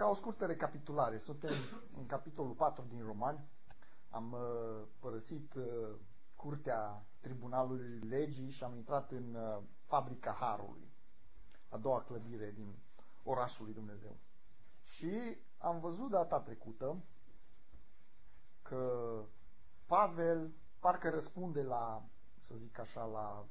ca o scurtă recapitulare, suntem în capitolul 4 din Romani, am uh, părăsit uh, curtea Tribunalului Legii și am intrat în uh, fabrica Harului, a doua clădire din orașul lui Dumnezeu. Și am văzut data trecută că Pavel parcă răspunde la, să zic așa, la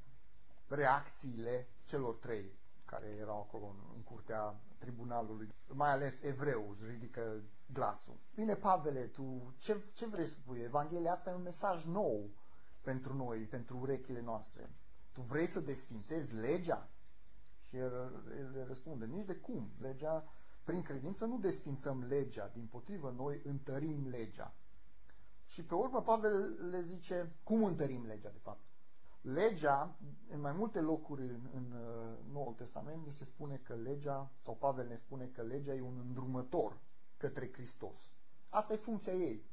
reacțiile celor trei care erau acolo în, în curtea tribunalului, mai ales evreu își ridică glasul. Bine, Pavele, tu ce, ce vrei să spui? Evanghelia asta e un mesaj nou pentru noi, pentru urechile noastre. Tu vrei să desfințezi legea? Și el, el răspunde, nici de cum. Legea, prin credință nu desfințăm legea, din potrivă noi întărim legea. Și pe urmă Pavel le zice, cum întărim legea de fapt? Legea, în mai multe locuri în, în uh, Noul Testament, ni se spune că legea, sau Pavel ne spune că legea e un îndrumător către Hristos. Asta e funcția ei.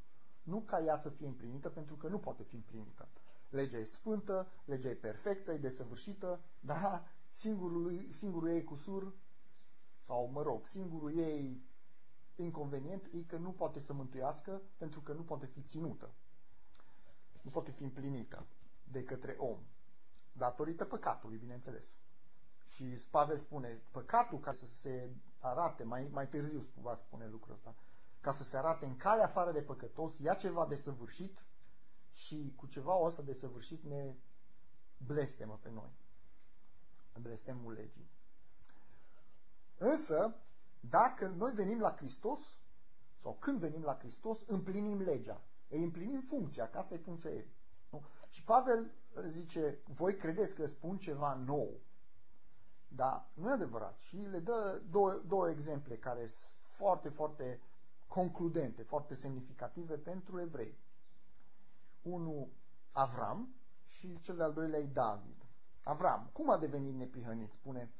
Nu ca ea să fie împlinită, pentru că nu poate fi împlinită. Legea e sfântă, legea e perfectă, e desăvârșită, dar singurul, singurul ei cusur, sau mă rog, singurul ei inconvenient e că nu poate să mântuiască pentru că nu poate fi ținută. Nu poate fi împlinită de către om. Datorită păcatului, bineînțeles. Și Pavel spune, păcatul ca să se arate, mai, mai târziu va spune lucrul ăsta, ca să se arate în calea afară de păcătos, ia ceva de săvârșit și cu ceva ăsta de săvârșit ne blestemă pe noi. Blestemul legii. Însă, dacă noi venim la Hristos, sau când venim la Hristos, împlinim legea. Îi împlinim funcția, că asta e funcția ei. Nu? Și Pavel zice, voi credeți că spun ceva nou. Dar nu e adevărat. Și le dă două, două exemple care sunt foarte, foarte concludente, foarte semnificative pentru evrei. Unul, Avram și cel de-al doilea e David. Avram, cum a devenit neprihănit? Spune,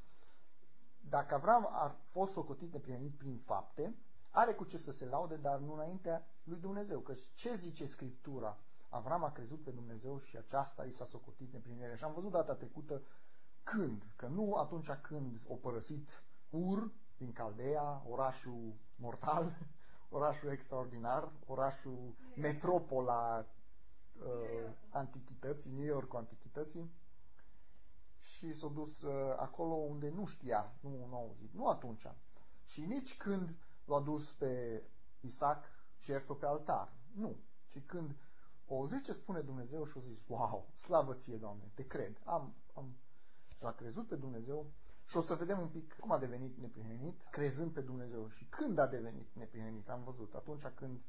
dacă Avram a fost socotit neprihănit prin fapte, are cu ce să se laude, dar nu înaintea lui Dumnezeu. Că ce zice Scriptura? Avram a crezut pe Dumnezeu și aceasta i s-a socotit neprinere. Și am văzut data trecută când, că nu atunci când o părăsit Ur din Caldea, orașul mortal, orașul extraordinar, orașul metropola uh, antichității, New York antichității, și s-a dus uh, acolo unde nu știa, nu, nu auzit, nu atunci. Și nici când l-a dus pe Isaac jertfă pe altar, nu. Și când o zi ce spune Dumnezeu și o zis, wow, slavă ție, Doamne, te cred. Am, am, l-a crezut pe Dumnezeu și o să vedem un pic cum a devenit neprihănit, crezând pe Dumnezeu. Și când a devenit neprihănit, am văzut, atunci când,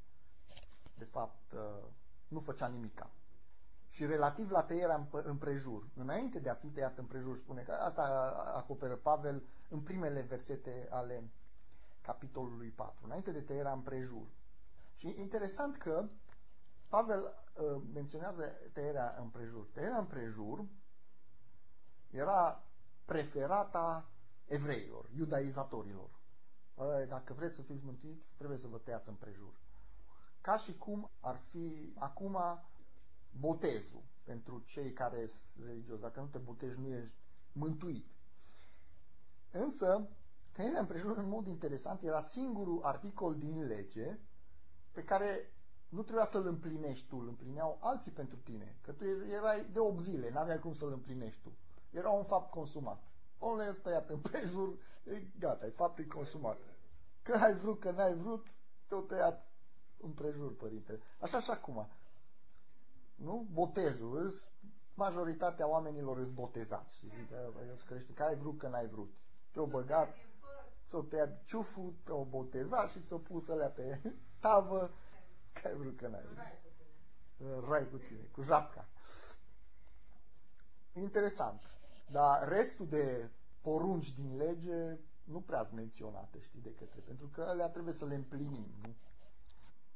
de fapt, uh, nu făcea nimica. Și relativ la tăierea împrejur, înainte de a fi tăiat împrejur, spune că asta acoperă Pavel în primele versete ale capitolului 4, înainte de tăierea împrejur. Și interesant că Pavel uh, menționează tăierea împrejur. Tăierea împrejur era preferata evreilor, iudaizatorilor. Dacă vreți să fiți mântuiți, trebuie să vă tăiați împrejur. Ca și cum ar fi acum botezul pentru cei care sunt religioși. Dacă nu te botezi, nu ești mântuit. Însă, tăierea împrejur, în mod interesant, era singurul articol din lege pe care nu trebuia să-l împlinești tu, îl împlineau alții pentru tine. Că tu erai de 8 zile, n-aveai cum să-l împlinești tu. Era un fapt consumat. Omule ăsta tăiat împrejur, e gata, e faptul consumat. Că ai vrut, că n-ai vrut, te-au tăiat împrejur, părinte. Așa și acum. Nu? Botezul. Îs, majoritatea oamenilor îți botezați. Și zic, eu crește, că ai vrut, că n-ai vrut. Te-au băgat, ți-o tăiat ciuful, te-au botezat și ți-o pus alea pe tavă că ai vrut că n-ai vrut. Rai cu tine, cu japca. Interesant. Dar restul de porunci din lege nu prea sunt menționate, știi, de către, pentru că alea trebuie să le împlinim, nu?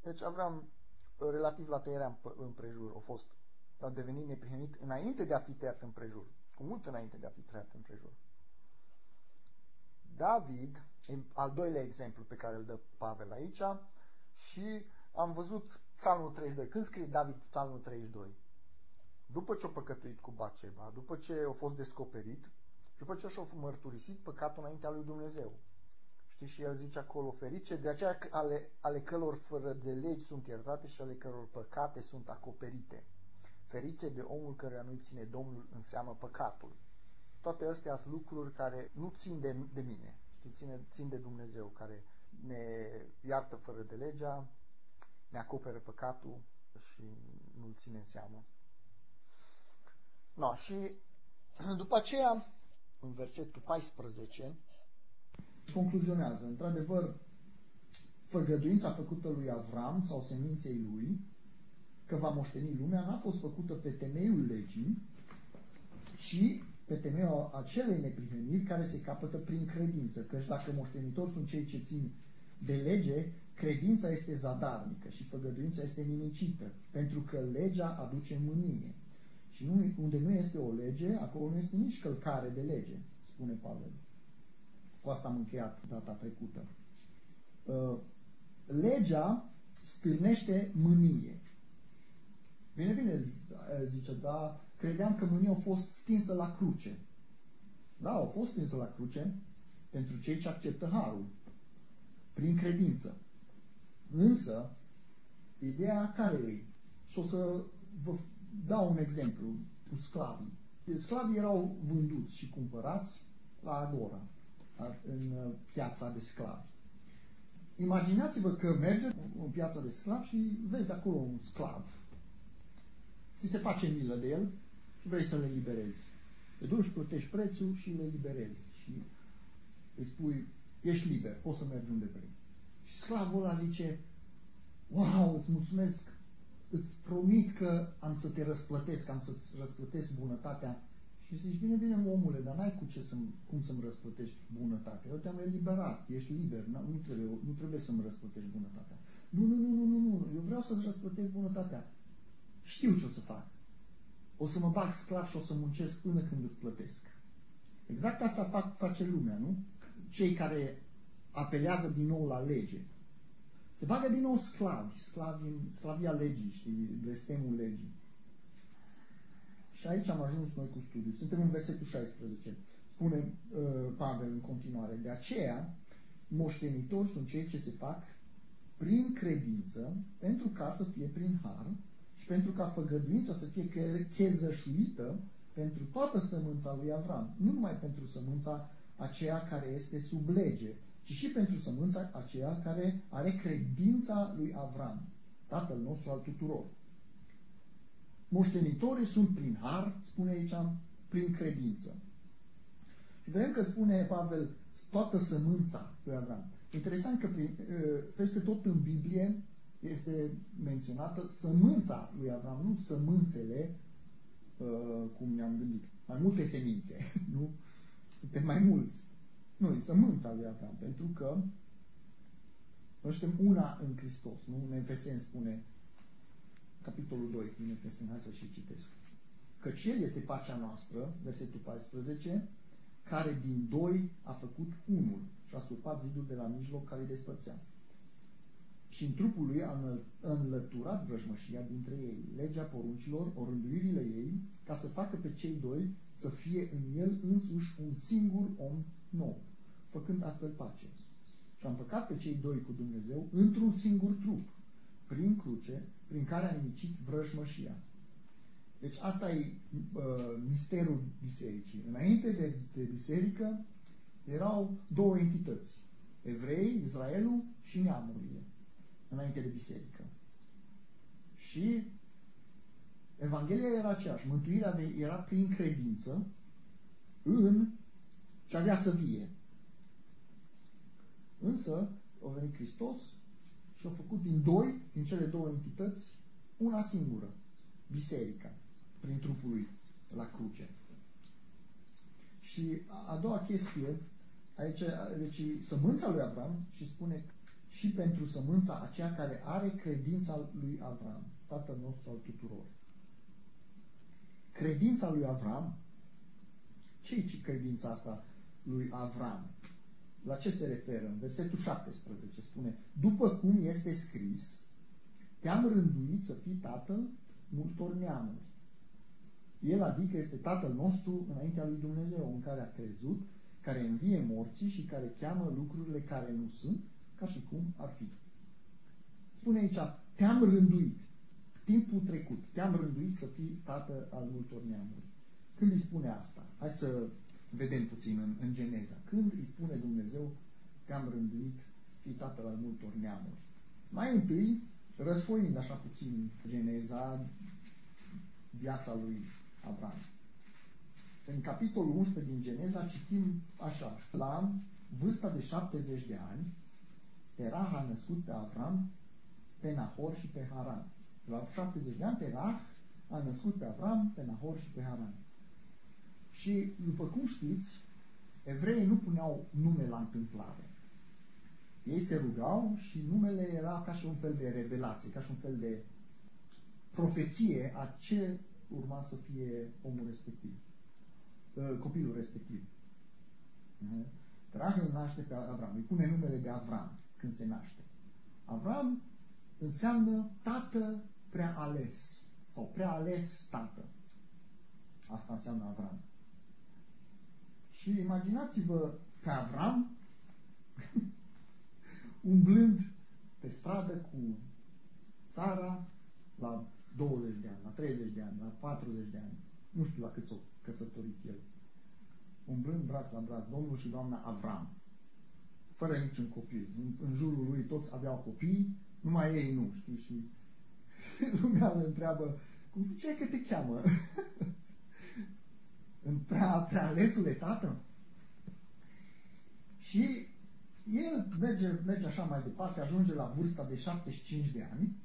Deci aveam, relativ la tăierea împrejur, a fost, a devenit neprihănit înainte de a fi tăiat împrejur, cu mult înainte de a fi tăiat împrejur. David, al doilea exemplu pe care îl dă Pavel aici, și am văzut Psalmul 32. Când scrie David Psalmul 32? După ce a păcătuit cu Baceba, după ce a fost descoperit, după ce și-a mărturisit păcatul înaintea lui Dumnezeu. Și Știți, și el zice acolo, ferice, de aceea ale, ale călor fără de legi sunt iertate și ale căror păcate sunt acoperite. Ferice de omul care nu ține Domnul în seamă păcatul. Toate astea sunt lucruri care nu țin de, de mine, știi, ține, țin de Dumnezeu, care ne iartă fără de legea, ne acoperă păcatul și nu-l ține în seamă. No, și după aceea, în versetul 14, concluzionează, într-adevăr, făgăduința făcută lui Avram sau seminței lui, că va moșteni lumea, n-a fost făcută pe temeiul legii, ci pe temeiul acelei neprihăniri care se capătă prin credință. Căci dacă moștenitori sunt cei ce țin de lege, credința este zadarnică și făgăduința este nimicită, pentru că legea aduce mânie. Și nu, unde nu este o lege, acolo nu este nici călcare de lege, spune Pavel. Cu asta am încheiat data trecută. Uh, legea stârnește mânie. Bine, bine, zice, dar credeam că mânia a fost stinsă la cruce. Da, a fost stinsă la cruce pentru cei ce acceptă harul, prin credință. Însă, ideea care e? Și o să vă dau un exemplu cu sclavii. Sclavii erau vânduți și cumpărați la Agora, în uh, piața de sclavi. Imaginați-vă că mergeți în piața de sclavi și vezi acolo un sclav. Ți se face milă de el și vrei să le liberezi. Te duci, plătești prețul și le liberezi. Și îi spui, ești liber, poți să mergi unde vrei. Și sclavul ăla zice, wow, îți mulțumesc, îți promit că am să te răsplătesc, am să-ți răsplătesc bunătatea. Și zici, bine, bine, omule, dar n-ai cu ce să cum să-mi răsplătești bunătatea. Eu te-am eliberat, ești liber, nu trebuie, nu trebuie să-mi răsplătești bunătatea. Nu, nu, nu, nu, nu, nu, eu vreau să-ți răsplătesc bunătatea. Știu ce o să fac. O să mă bag sclav și o să muncesc până când îți plătesc. Exact asta fac, face lumea, nu? Cei care apelează din nou la lege. Se bagă din nou sclavi, sclavi sclavia legii, știi, blestemul legii. Și aici am ajuns noi cu studiu. Suntem în versetul 16. Spune uh, Pavel în continuare. De aceea, moștenitori sunt cei ce se fac prin credință, pentru ca să fie prin har și pentru ca făgăduința să fie chezășuită pentru toată sămânța lui Avram. Nu numai pentru sămânța aceea care este sub lege, ci și pentru sămânța aceea care are credința lui Avram, tatăl nostru al tuturor. Moștenitorii sunt prin har, spune aici, prin credință. Și vedem că spune Pavel toată sămânța lui Avram. Interesant că prin, peste tot în Biblie este menționată sămânța lui Avram, nu sămânțele, cum ne-am gândit. Mai multe semințe, nu? Suntem mai mulți. Nu, e sămânța lui Avram, pentru că noi suntem una în Hristos. Nu? În Efeseni spune, capitolul 2 din Efeseni, hai să și citesc. Căci El este pacea noastră, versetul 14, care din doi a făcut unul și a surpat zidul de la mijloc care îi despărțea. Și în trupul lui a înlăturat vrăjmășia dintre ei, legea poruncilor, orânduirile ei, ca să facă pe cei doi să fie în el însuși un singur om nou făcând astfel pace. Și am păcat pe cei doi cu Dumnezeu într-un singur trup, prin cruce, prin care a nimicit vrăjmășia. Deci asta e uh, misterul bisericii. Înainte de, de biserică erau două entități. Evrei, Israelul și neamurile. Înainte de biserică. Și Evanghelia era aceeași. Mântuirea era prin credință în ce avea să vie. Însă, a venit Hristos și a făcut din doi, din cele două entități, una singură, biserica, prin trupul lui, la cruce. Și a, a doua chestie, aici, deci sămânța lui Avram și spune și pentru sămânța aceea care are credința lui Avram, tatăl nostru al tuturor. Credința lui Avram, ce e credința asta lui Avram? La ce se referă? În versetul 17 spune, după cum este scris, te-am rânduit să fii tatăl multor neamuri. El adică este tatăl nostru înaintea lui Dumnezeu, în care a crezut care învie morții și care cheamă lucrurile care nu sunt, ca și cum ar fi. Spune aici, te-am rânduit, timpul trecut, te-am rânduit să fii tată al multor neamuri. Când îi spune asta? Hai să vedem puțin în, în Geneza. Când îi spune Dumnezeu, te-am rânduit să fii tatăl al multor neamuri. Mai întâi, răsfoind așa puțin Geneza, viața lui Avram. În capitolul 11 din Geneza citim așa, la vârsta de 70 de ani, Terah a născut pe Avram, pe Nahor și pe Haran. La 70 de ani, Terah a născut pe Avram, pe Nahor și pe Haran. Și, după cum știți, evreii nu puneau nume la întâmplare. Ei se rugau și numele era ca și un fel de revelație, ca și un fel de profeție a ce urma să fie omul respectiv, uh, copilul respectiv. Terah îl naște pe Avram, îi pune numele de Avram când se naște. Avram înseamnă tată prea ales sau prea ales tată. Asta înseamnă Avram. Și imaginați-vă pe Avram umblând pe stradă cu Sara la 20 de ani, la 30 de ani, la 40 de ani. Nu știu la cât s-o căsătorit el. Umblând braț la braț, domnul și doamna Avram. Fără niciun copil. În, în jurul lui toți aveau copii, numai ei nu, știi? Și lumea îl întreabă, cum ziceai că te cheamă? în prea, prea alesule tată? Și el merge, merge așa mai departe, ajunge la vârsta de 75 de ani,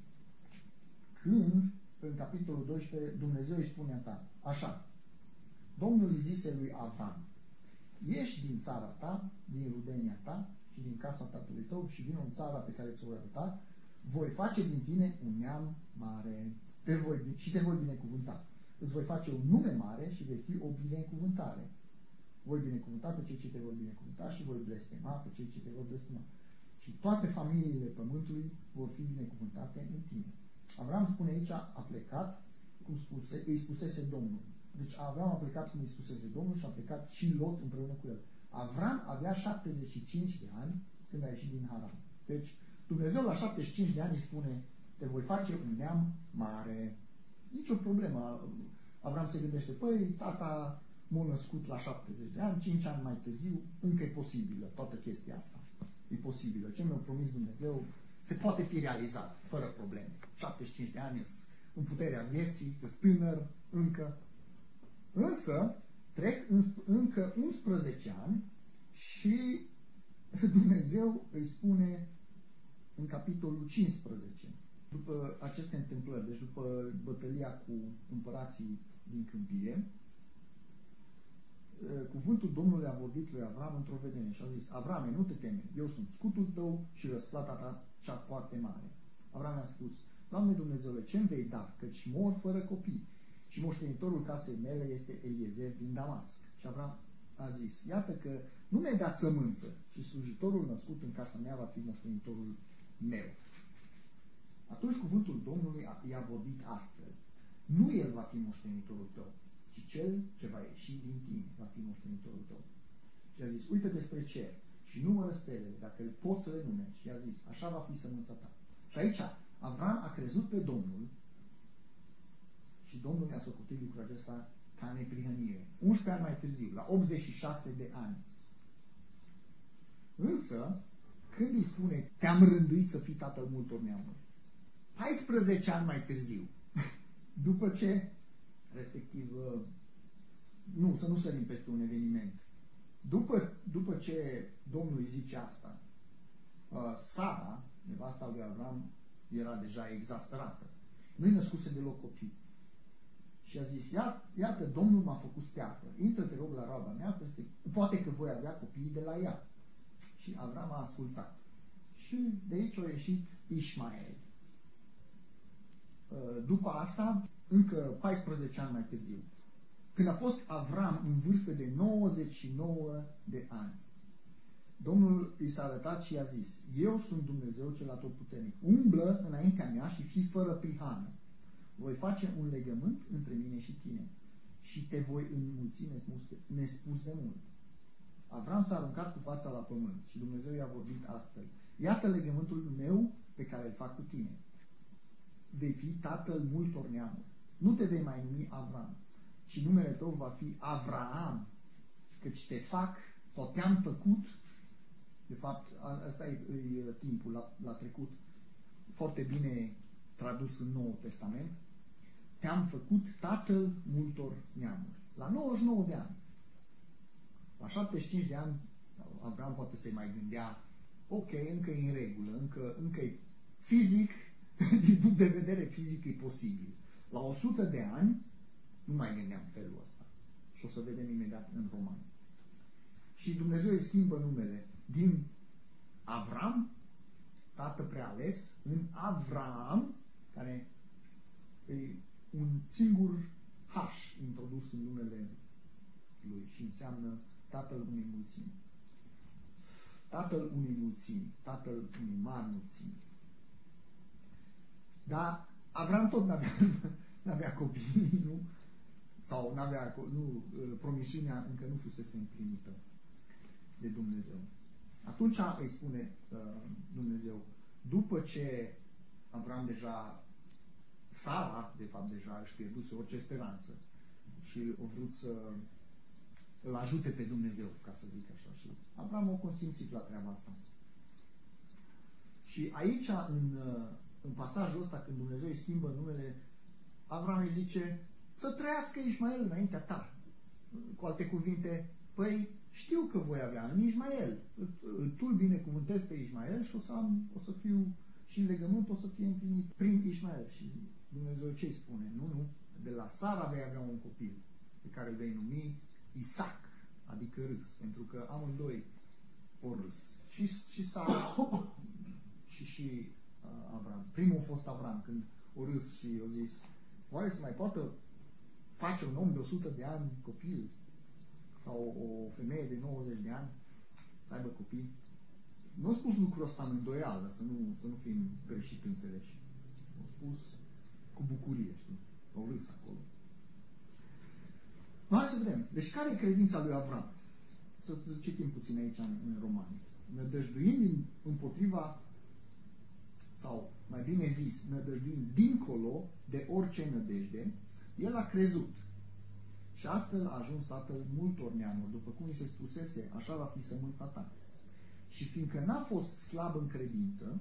când, în capitolul 12, Dumnezeu îi spune a ta, așa, Domnul îi zise lui Avram, ieși din țara ta, din rudenia ta și din casa tatălui tău și vin în țara pe care ți-o voi arăta, voi face din tine un neam mare te voi, și te voi binecuvânta. Îți voi face un nume mare și vei fi o binecuvântare. Voi binecuvânta pe cei ce te vor binecuvânta și voi blestema pe cei ce te vor blestema. Și toate familiile pământului vor fi binecuvântate în tine. Avram spune aici, a plecat, cum spuse, îi spusese Domnul. Deci Avram a plecat cum îi spusese Domnul și a plecat și Lot împreună cu el. Avram avea 75 de ani când a ieșit din Haran. Deci Dumnezeu la 75 de ani îi spune, te voi face un neam mare. Nici o problemă. Avram se gândește, păi, tata m-a născut la 70 de ani, 5 ani mai târziu, încă e posibilă toată chestia asta. E posibilă. Ce mi-a promis Dumnezeu se poate fi realizat, fără probleme. 75 de ani în puterea vieții, sunt tânăr încă. Însă, trec în, încă 11 ani și Dumnezeu îi spune în capitolul 15, după aceste întâmplări, deci după bătălia cu împărații din câmpie, cuvântul Domnului a vorbit lui Avram într-o vedenie și a zis, Avrame, nu te teme, eu sunt scutul tău și răsplata ta cea foarte mare. Avram a spus, Doamne Dumnezeule, ce-mi vei da, căci mor fără copii și moștenitorul casei mele este Eliezer din Damasc. Și Avram a zis, iată că nu mi-ai dat sămânță și slujitorul născut în casa mea va fi moștenitorul meu. Atunci cuvântul Domnului i-a vorbit astfel. Nu el va fi moștenitorul tău, ci cel ce va ieși din tine va fi moștenitorul tău. Și a zis, uite despre cer și numără stelele, dacă îl poți să le numești. Și a zis, așa va fi sămânța ta. Și aici, Avram a crezut pe Domnul și Domnul i-a socotit lucrul acesta ca neprihănire. 11 ani mai târziu, la 86 de ani. Însă, când îi spune, te-am rânduit să fii tatăl multor neamuri, 14 ani mai târziu, după ce, respectiv, uh, nu, să nu sărim peste un eveniment, după, după ce Domnul îi zice asta, uh, Sara, nevasta lui Avram, era deja exasperată. Nu-i născuse deloc copii. Și a zis, Ia, iată, Domnul m-a făcut steapă, intră, te rog, la roaba mea, peste, poate că voi avea copii de la ea. Și Avram a ascultat. Și de aici a ieșit Ismael. Uh, după asta, încă 14 ani mai târziu, când a fost Avram în vârstă de 99 de ani, Domnul i s-a arătat și i-a zis, Eu sunt Dumnezeu cel atotputernic. Umblă înaintea mea și fii fără prihană. Voi face un legământ între mine și tine și te voi înmulți nespus de mult. Avram s-a aruncat cu fața la pământ și Dumnezeu i-a vorbit astfel. Iată legământul meu pe care îl fac cu tine. Vei fi tatăl multor neamuri. Nu te vei mai numi Avram, ci numele tău va fi Avraam, căci te fac sau te-am făcut, de fapt, asta e, e timpul la, la trecut, foarte bine tradus în Noul Testament, te-am făcut tatăl multor neamuri. La 99 de ani. La 75 de ani, Abraham poate să-i mai gândea, ok, încă e în regulă, încă, încă e fizic, din punct de vedere fizic e posibil. La 100 de ani, nu mai gândeam felul ăsta. Și o să vedem imediat în roman. Și Dumnezeu îi schimbă numele din Avram, tată preales, în Avram, care e un singur H introdus în numele lui și înseamnă tatăl unei mulțimi. Tatăl unei mulțimi, tatăl unei mari mulțimi. Dar Avram tot n-avea, n-avea copii, nu? Sau n-avea, nu, promisiunea încă nu fusese împlinită de Dumnezeu. Atunci îi spune uh, Dumnezeu, după ce Avram deja, Sara, de fapt, deja își pierduse orice speranță și o vrut să îl ajute pe Dumnezeu, ca să zic așa. Și Avram o consimțit la treaba asta. Și aici, în, uh, în pasajul ăsta, când Dumnezeu îi schimbă numele, Avram îi zice să trăiască Ismael înaintea ta. Cu alte cuvinte, păi știu că voi avea în Ismael. Tu îl binecuvântez pe Ismael și o să, am, o să fiu și în legământ o să fie împlinit prin Ismael. Și Dumnezeu ce spune? Nu, nu. De la Sara vei avea un copil pe care îl vei numi Isaac, adică râs, pentru că amândoi o râs. Și, și Sara și, și uh, Avram. Primul a fost Avram, când o râs și o zis, oare să mai poată face un om de 100 de ani copil? sau o femeie de 90 de ani să aibă copii. Nu a spus lucrul ăsta în îndoială, să nu, să nu fim greșit înțeleși. A spus cu bucurie, știi? O râs acolo. Hai să vedem. Deci care e credința lui Avram? Să citim puțin aici în, în Romani. Nădăjduind împotriva, sau mai bine zis, nădăjduind dincolo de orice nădejde, el a crezut și astfel a ajuns tatăl multor neamuri, după cum îi se spusese, așa va fi sămânța ta. Și fiindcă n-a fost slab în credință,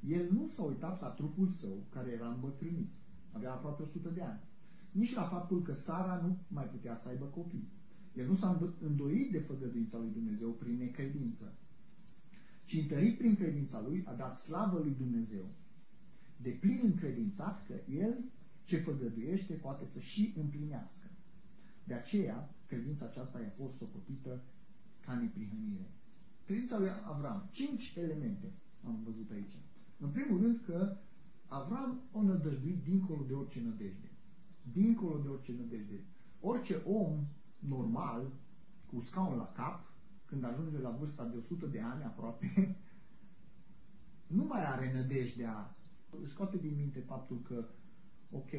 el nu s-a uitat la trupul său, care era îmbătrânit, avea aproape 100 de ani, nici la faptul că Sara nu mai putea să aibă copii. El nu s-a îndoit de făgăduința lui Dumnezeu prin necredință, ci întărit prin credința lui a dat slavă lui Dumnezeu, de plin încredințat că el ce făgăduiește poate să și împlinească. De aceea, credința aceasta i-a fost socotită ca neprihănire. Credința lui Avram. Cinci elemente am văzut aici. În primul rând că Avram o nădăjduit dincolo de orice nădejde. Dincolo de orice nădejde. Orice om normal, cu scaun la cap, când ajunge la vârsta de 100 de ani aproape, nu mai are nădejdea. Scoate din minte faptul că ok,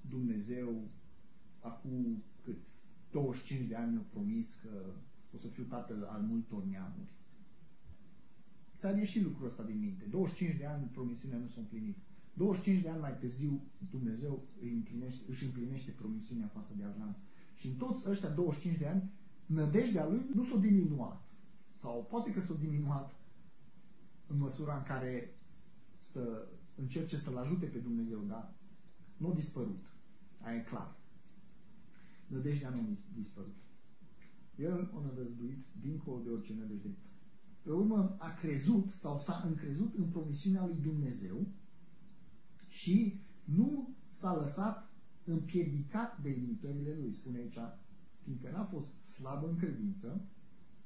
Dumnezeu acum cât 25 de ani mi-a promis că o să fiu tatăl al multor neamuri. Ți-a ieșit lucrul ăsta din minte. 25 de ani promisiunea nu s-a împlinit. 25 de ani mai târziu Dumnezeu îi împlinește, își împlinește promisiunea față de Avram. Și în toți ăștia 25 de ani, nădejdea lui nu s-a diminuat. Sau poate că s-a diminuat în măsura în care să încerce să-L ajute pe Dumnezeu, dar nu a dispărut. Aia e clar. Nădejdea nu a dispărut. El a nădăjduit dincolo de orice nădejde. Pe urmă a crezut sau s-a încrezut în promisiunea lui Dumnezeu și nu s-a lăsat împiedicat de limitările lui. Spune aici, fiindcă n-a fost slab în credință,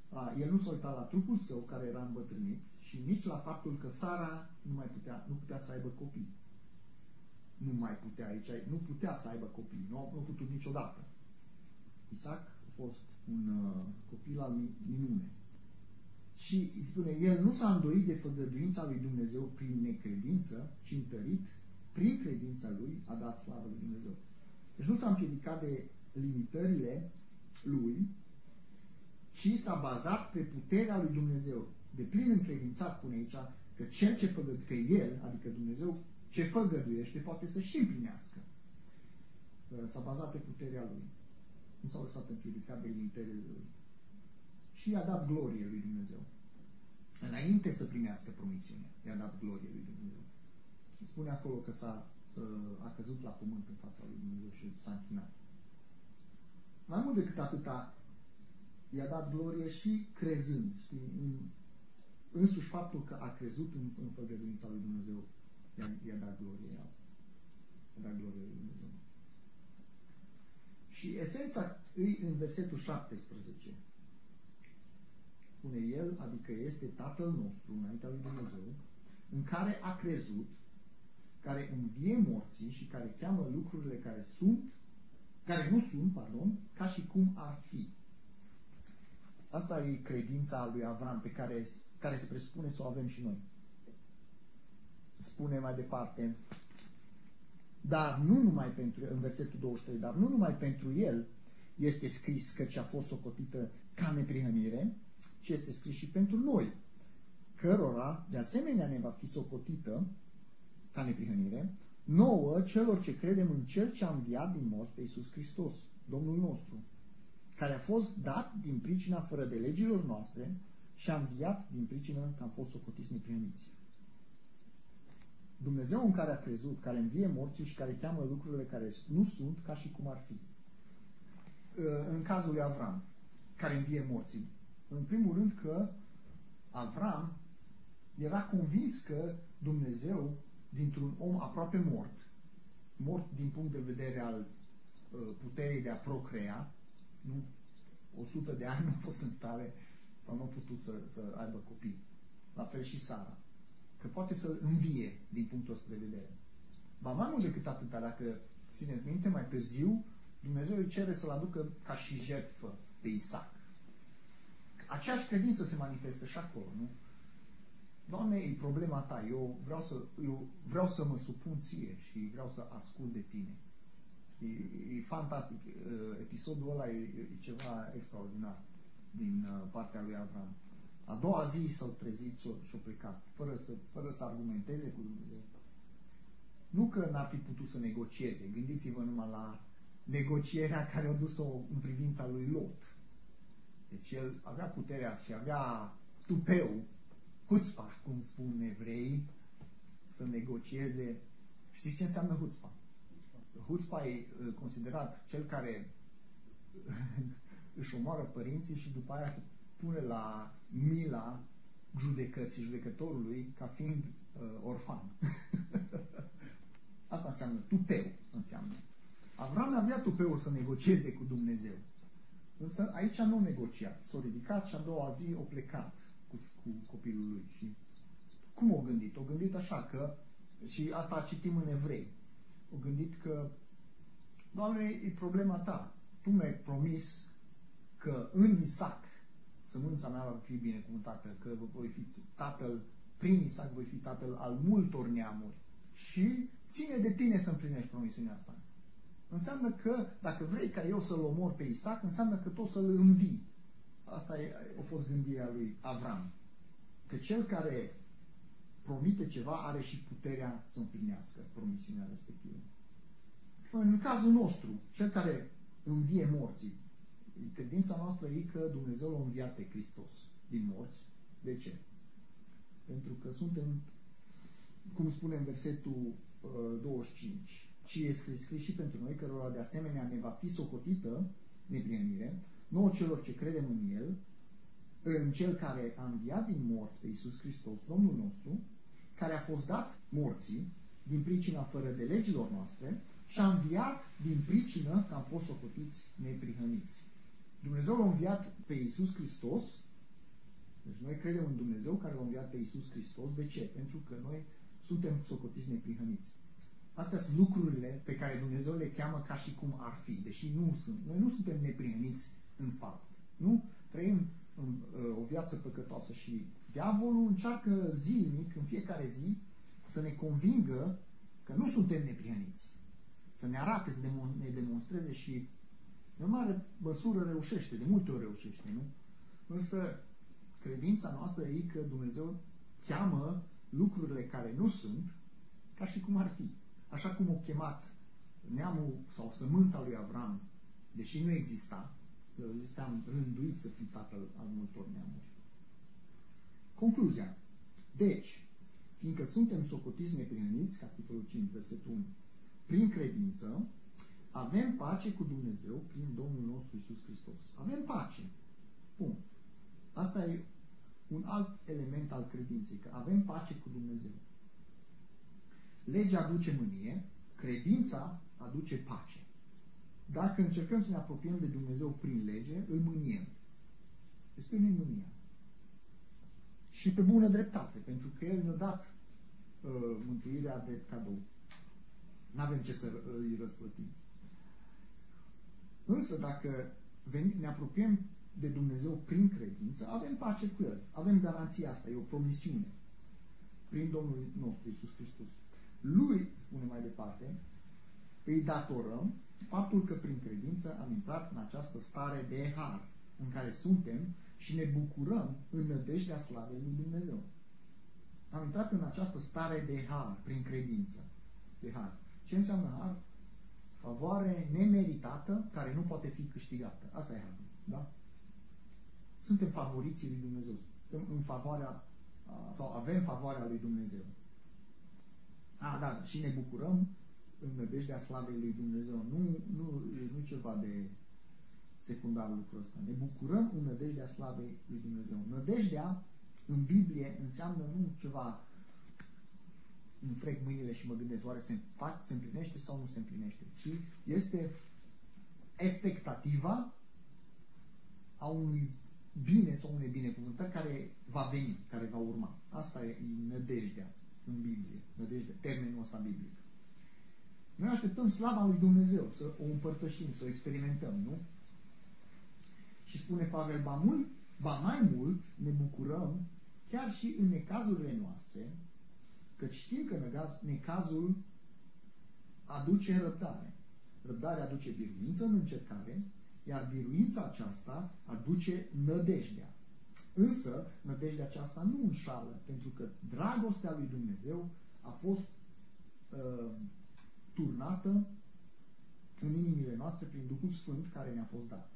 a, el nu s-a uitat la trupul său care era îmbătrânit și nici la faptul că Sara nu mai putea, nu putea să aibă copii nu mai putea aici, nu putea să aibă copii, nu, nu a putut niciodată. Isaac a fost un uh, copil al minune. Și îi spune, el nu s-a îndoit de făgăduința lui Dumnezeu prin necredință, ci întărit, prin credința lui, a dat slavă lui Dumnezeu. Deci nu s-a împiedicat de limitările lui, și s-a bazat pe puterea lui Dumnezeu. De plin încredințat, spune aici, că cel ce făgăduiește, că El, adică Dumnezeu, ce făgăduiește, poate să și împlinească. S-a bazat pe puterea Lui. Nu s-a lăsat împiedicat de limitele Lui. Și i-a dat glorie lui Dumnezeu. Înainte să primească promisiunea, i-a dat glorie lui Dumnezeu. Spune acolo că s-a, uh, a căzut la pământ în fața lui Dumnezeu și s-a închinat. Mai mult decât atâta, i-a dat glorie și crezând, știi, în, însuși faptul că a crezut în, în făgăduința lui Dumnezeu, i-a, i-a dat glorie, i-a, i-a dat glorie lui Dumnezeu. Și esența îi în versetul 17. Spune el, adică este Tatăl nostru înaintea lui Dumnezeu, în care a crezut, care învie morții și care cheamă lucrurile care sunt, care nu sunt, pardon, ca și cum ar fi. Asta e credința lui Avram pe care, care se presupune să o avem și noi. Spune mai departe, dar nu numai pentru, în versetul 23, dar nu numai pentru el este scris că ce a fost socotită ca neprihănire, ci este scris și pentru noi, cărora de asemenea ne va fi socotită ca neprihănire, nouă celor ce credem în Cel ce a înviat din morți pe Iisus Hristos, Domnul nostru, care a fost dat din pricina fără de legilor noastre și a înviat din pricina că am fost socotiți neprihăniți. Dumnezeu în care a crezut, care învie morții și care cheamă lucrurile care nu sunt ca și cum ar fi. În cazul lui Avram, care învie morții. În primul rând că Avram era convins că Dumnezeu, dintr-un om aproape mort, mort din punct de vedere al puterii de a procrea, nu, 100 de ani nu a fost în stare sau nu a putut să, să aibă copii. La fel și Sara că poate să învie din punctul ăsta de vedere. Ba mai mult decât atâta, dacă țineți minte, mai târziu, Dumnezeu îi cere să-l aducă ca și jertfă pe Isaac. Aceeași credință se manifestă și acolo, nu? Doamne, e problema ta, eu vreau să, eu vreau să mă supun ție și vreau să ascult de tine. E, e fantastic. Episodul ăla e, e ceva extraordinar din uh, partea lui Avram. A doua zi s-au trezit și-au plecat, fără să, fără să argumenteze cu Dumnezeu. Nu că n-ar fi putut să negocieze. Gândiți-vă numai la negocierea care a dus-o în privința lui Lot. Deci el avea puterea și avea tupeu, huțpa, cum spun evrei, să negocieze. Știți ce înseamnă huțpa? Huțpa e uh, considerat cel care își omoară părinții și după aia se pune la mila judecății judecătorului ca fiind uh, orfan. Asta înseamnă tupeu, înseamnă. Avram avea tupeul să negocieze cu Dumnezeu. Însă aici nu negocia. S-a ridicat și a doua zi o plecat cu, cu copilul lui. Și cum o gândit? O gândit așa că, și asta citim în evrei, o gândit că, Doamne, e problema ta. Tu mi-ai promis că în Isaac sămânța mea va fi binecuvântată, că voi fi tatăl, prin Isaac voi fi tatăl al multor neamuri. Și ține de tine să împlinești promisiunea asta. Înseamnă că dacă vrei ca eu să-l omor pe Isaac, înseamnă că tu să-l învii. Asta e, a fost gândirea lui Avram. Că cel care promite ceva are și puterea să împlinească promisiunea respectivă. În cazul nostru, cel care învie morții, credința noastră e că Dumnezeu l-a înviat pe Hristos din morți. De ce? Pentru că suntem, cum spune în versetul uh, 25, ci este scris și pentru noi, cărora de asemenea ne va fi socotită neprihănire, nouă celor ce credem în El, în Cel care a înviat din morți pe Iisus Hristos, Domnul nostru, care a fost dat morții din pricina fără de legilor noastre și a înviat din pricină că am fost socotiți neprihăniți. Dumnezeu l-a înviat pe Iisus Hristos. Deci noi credem în Dumnezeu care l-a înviat pe Iisus Hristos. De ce? Pentru că noi suntem socotiți neprihăniți. Astea sunt lucrurile pe care Dumnezeu le cheamă ca și cum ar fi, deși nu sunt. Noi nu suntem neprihăniți în fapt. Nu? Trăim în, uh, o viață păcătoasă și diavolul încearcă zilnic, în fiecare zi, să ne convingă că nu suntem neprihăniți. Să ne arate, să ne demonstreze și în mare măsură reușește, de multe ori reușește, nu? Însă, credința noastră e că Dumnezeu cheamă lucrurile care nu sunt ca și cum ar fi. Așa cum o chemat neamul sau sămânța lui Avram, deși nu exista, am rânduit să fiu tatăl al multor neamuri. Concluzia. Deci, fiindcă suntem socotiți neprihăniți, capitolul 5, versetul 1, prin credință, avem pace cu Dumnezeu prin Domnul nostru Isus Hristos. Avem pace. Bun. Asta e un alt element al credinței, că avem pace cu Dumnezeu. Legea aduce mânie, credința aduce pace. Dacă încercăm să ne apropiem de Dumnezeu prin lege, îl mâniem. Despre noi mânia. Și pe bună dreptate, pentru că El ne-a dat uh, mântuirea de cadou. Nu avem ce să îi răsplătim. Însă dacă venim, ne apropiem de Dumnezeu prin credință, avem pace cu El. Avem garanția asta, e o promisiune. Prin Domnul nostru Isus Hristos. Lui, spune mai departe, îi datorăm faptul că prin credință am intrat în această stare de har în care suntem și ne bucurăm în nădejdea slavei lui Dumnezeu. Am intrat în această stare de har prin credință. De har. Ce înseamnă har? Favoare nemeritată care nu poate fi câștigată. Asta e harul. Da? Suntem favoriții lui Dumnezeu. Suntem în favoarea sau avem favoarea lui Dumnezeu. A, da, și ne bucurăm în nădejdea slavei lui Dumnezeu. Nu, nu, nu ceva de secundar lucrul ăsta. Ne bucurăm în nădejdea slavei lui Dumnezeu. Nădejdea în Biblie înseamnă nu ceva îmi frec mâinile și mă gândesc oare se, fac, se împlinește sau nu se împlinește, ci este expectativa a unui bine sau unei binecuvântări care va veni, care va urma. Asta e nădejdea în Biblie, nădejdea, termenul ăsta biblic. Noi așteptăm slava lui Dumnezeu să o împărtășim, să o experimentăm, nu? Și spune Pavel, ba, mult, ba mai mult ne bucurăm chiar și în necazurile noastre, că știm că necazul aduce răbdare. Răbdarea aduce biruință în încercare, iar biruința aceasta aduce nădejdea. Însă, nădejdea aceasta nu înșală, pentru că dragostea lui Dumnezeu a fost uh, turnată în inimile noastre prin Duhul Sfânt care ne-a fost dat.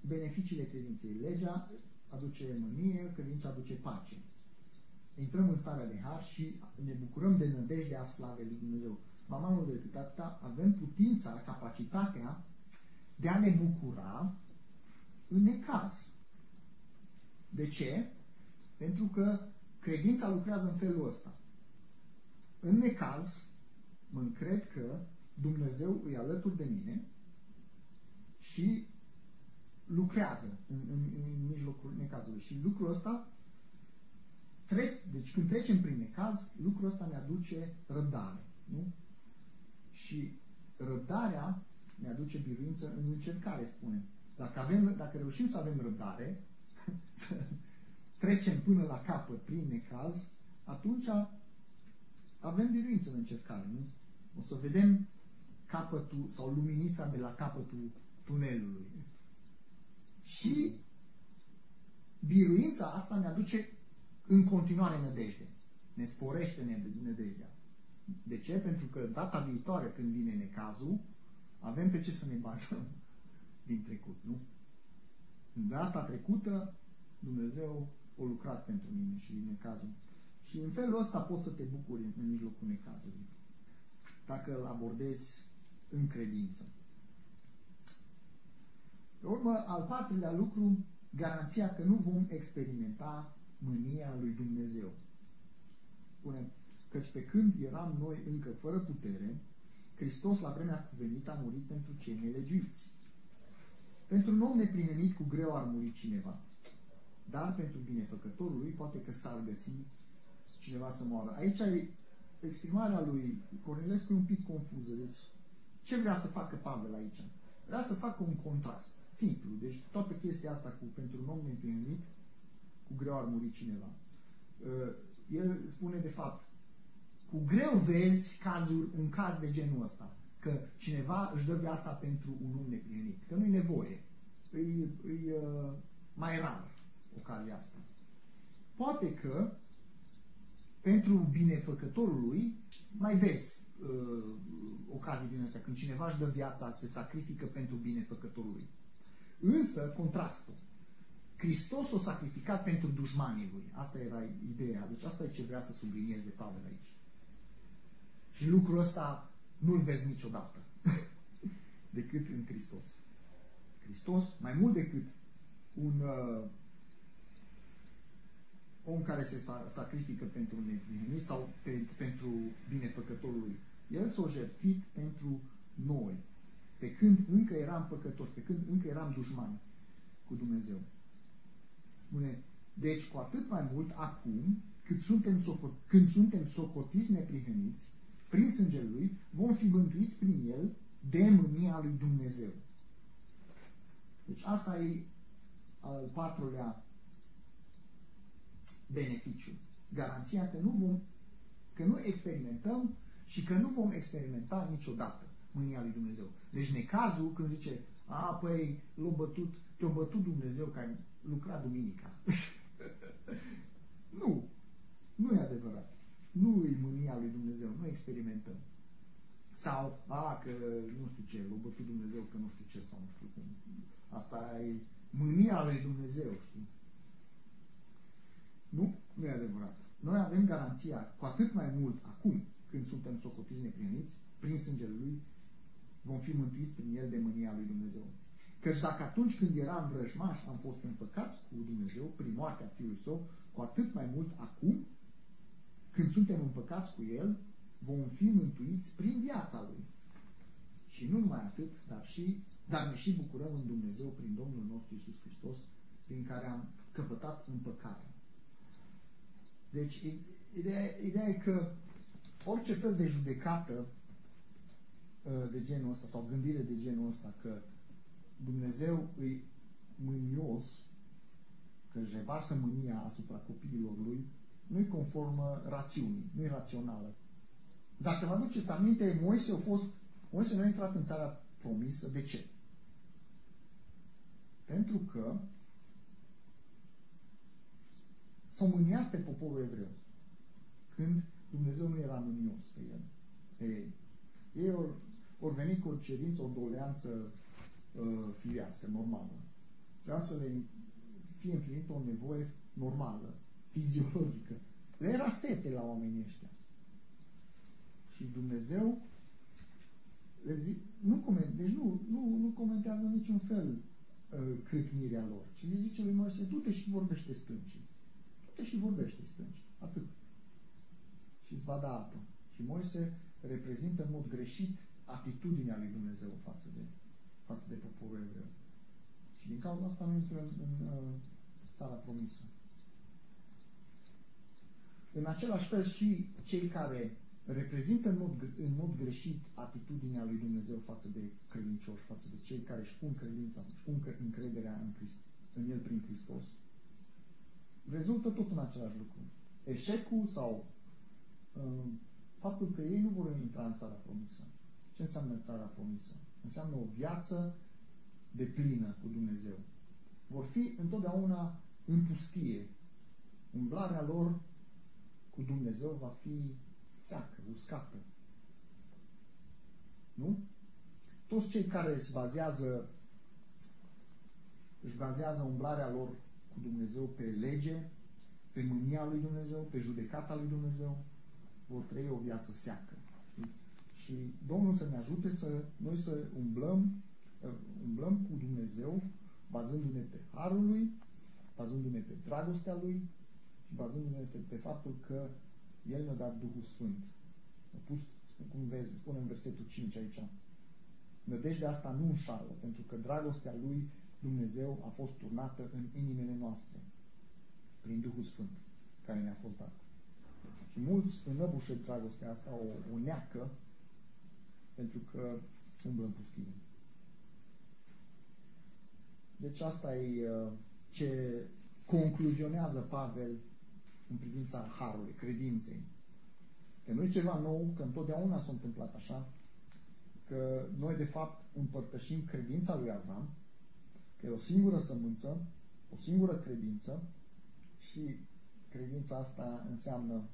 Beneficiile credinței. Legea aduce mânie, credința aduce pace. Intrăm în starea de har și ne bucurăm de nădejdea slavei lui Dumnezeu. Ba mai mult decât atâta, avem putința, capacitatea de a ne bucura în necaz. De ce? Pentru că credința lucrează în felul ăsta. În necaz, mă încred că Dumnezeu îi alături de mine și lucrează în, în, în mijlocul necazului. Și lucrul ăsta, trec, deci când trecem prin necaz, lucrul ăsta ne aduce răbdare. Nu? Și răbdarea ne aduce biruință în încercare, spune. Dacă, avem, dacă reușim să avem răbdare, să trecem până la capăt prin necaz, atunci avem biruință în încercare. Nu? O să vedem capătul sau luminița de la capătul tunelului. Și biruința asta ne aduce în continuare nădejde. Ne sporește nădejdea. De ce? Pentru că data viitoare când vine necazul, avem pe ce să ne bazăm din trecut, nu? În data trecută, Dumnezeu a lucrat pentru mine și necazul. Și în felul ăsta poți să te bucuri în mijlocul necazului. Dacă îl abordezi în credință. Pe urmă, al patrulea lucru, garanția că nu vom experimenta mânia lui Dumnezeu. Spune, căci pe când eram noi încă fără putere, Hristos la vremea cuvenită a murit pentru cei nelegiuiți. Pentru un om neprihenit cu greu ar muri cineva, dar pentru binefăcătorul lui poate că s-ar găsi cineva să moară. Aici e exprimarea lui Cornilescu e un pic confuză. Deci, ce vrea să facă Pavel aici? Vrea să facă un contrast. Simplu. Deci toată chestia asta cu pentru un om neprihenit cu greu ar muri cineva. Uh, el spune de fapt, cu greu vezi cazul, un caz de genul ăsta, că cineva își dă viața pentru un om neprienit, că nu-i nevoie. Îi, îi, uh, mai rar ocazia asta. Poate că pentru binefăcătorul lui mai vezi uh, ocazii din astea, când cineva își dă viața, se sacrifică pentru binefăcătorul lui. Însă, contrastul. Hristos o sacrificat pentru dușmanii lui. Asta era ideea. Deci asta e ce vrea să sublinieze Pavel aici. Și lucrul ăsta nu-l vezi niciodată decât în Hristos. Hristos, mai mult decât un uh, om care se sacrifică pentru neprihănit sau pe, pentru binefăcătorul lui. El s-a jertfit pentru noi, pe când încă eram păcătoși, pe când încă eram dușmani cu Dumnezeu. Spune, deci cu atât mai mult acum, cât suntem socot, când suntem socotiți neprihăniți, prin sângele Lui, vom fi mântuiți prin El de mânia Lui Dumnezeu. Deci asta e al patrulea beneficiu. Garanția că nu vom, că nu experimentăm și că nu vom experimenta niciodată mânia lui Dumnezeu. Deci necazul când zice, a, păi, l-a bătut, te-a bătut Dumnezeu care lucra duminica. nu, nu e adevărat. Nu e mânia lui Dumnezeu, nu experimentăm. Sau, a, că nu știu ce, l-a bătut Dumnezeu că nu știu ce sau nu știu cum. Asta e mânia lui Dumnezeu, știi? Nu? Nu e adevărat. Noi avem garanția, cu atât mai mult acum, când suntem socotiți neprihăniți, prin sângele Lui, vom fi mântuiți prin El de mânia Lui Dumnezeu. Căci dacă atunci când eram vrăjmași am fost împăcați cu Dumnezeu prin moartea Fiului Său, cu atât mai mult acum, când suntem împăcați cu El, vom fi mântuiți prin viața Lui. Și nu numai atât, dar, și, dar ne și bucurăm în Dumnezeu prin Domnul nostru Isus Hristos, prin care am căpătat împăcare. Deci, ideea, ideea e că orice fel de judecată uh, de genul ăsta sau gândire de genul ăsta că Dumnezeu îi mânios, că își revarsă mânia asupra copiilor lui, nu-i conformă rațiunii, nu-i rațională. Dacă vă aduceți aminte, Moise a fost, Moise nu a intrat în țara promisă. De ce? Pentru că s-au mâniat pe poporul evreu. Când Dumnezeu nu era mânios pe el. Pe ei. Ei ori, ori venit cu o cerință, o doleanță uh, firească, normală. Trebuia să le fie împlinită o nevoie normală, fiziologică. Le era sete la oamenii ăștia. Și Dumnezeu le zic, nu coment, deci nu, nu, nu comentează niciun fel uh, crâcnirea lor, ci le zice lui Moise, du-te și vorbește stâncii du și vorbește stânci. Atât. Și îți va da apă. Și Moise reprezintă în mod greșit atitudinea lui Dumnezeu față de, față de poporul evreu. Și din cauza asta nu intră în, în, în uh, țara promisă. În același fel și cei care reprezintă în mod, în mod greșit atitudinea lui Dumnezeu față de credincioși, față de cei care își pun credința, își pun încrederea în, Christ, în El prin Hristos, rezultă tot în același lucru. Eșecul sau uh, faptul că ei nu vor intra în țara promisă. Ce înseamnă țara promisă? Înseamnă o viață de plină cu Dumnezeu. Vor fi întotdeauna în pustie. Umblarea lor cu Dumnezeu va fi seacă, uscată. Nu? Toți cei care își bazează își bazează umblarea lor cu Dumnezeu pe lege, pe mânia lui Dumnezeu, pe judecata lui Dumnezeu, vor trăi o viață seacă. Știi? Și Domnul să ne ajute să noi să umblăm, uh, umblăm cu Dumnezeu, bazându-ne pe harul lui, bazându-ne pe dragostea lui și bazându-ne pe, pe faptul că El ne-a dat Duhul Sfânt. A pus, cum spune în versetul 5 aici, Nădejdea asta nu înșală, pentru că dragostea lui Dumnezeu a fost turnată în inimile noastre prin Duhul Sfânt care ne-a fost dat. Și mulți înăbușă dragostea asta, o, o neacă, pentru că umblă în pustie. Deci asta e uh, ce concluzionează Pavel în privința harului, credinței. Că nu e ceva nou, că întotdeauna s-a întâmplat așa, că noi de fapt împărtășim credința lui Avram, că e o singură sămânță o singură credință și credința asta înseamnă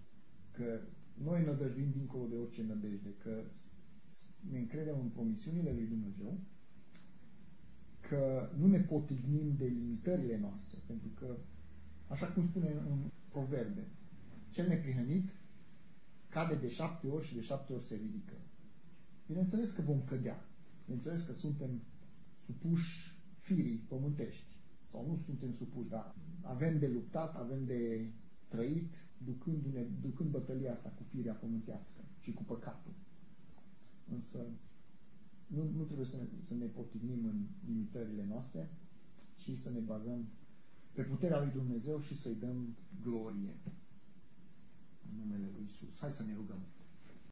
că noi nădăjduim dincolo de orice nădejde, că ne încredem în promisiunile lui Dumnezeu, că nu ne potignim de limitările noastre, pentru că, așa cum spune în proverbe, cel neprihănit cade de șapte ori și de șapte ori se ridică. Bineînțeles că vom cădea. Bineînțeles că suntem supuși firii pământești. Sau nu suntem supuși, dar avem de luptat, avem de trăit, ducându-ne, ducând bătălia asta cu firea pământească și cu păcatul. Însă nu, nu trebuie să ne, să ne potignim în limitările noastre, ci să ne bazăm pe puterea lui Dumnezeu și să-i dăm glorie în numele lui Isus. Hai să ne rugăm.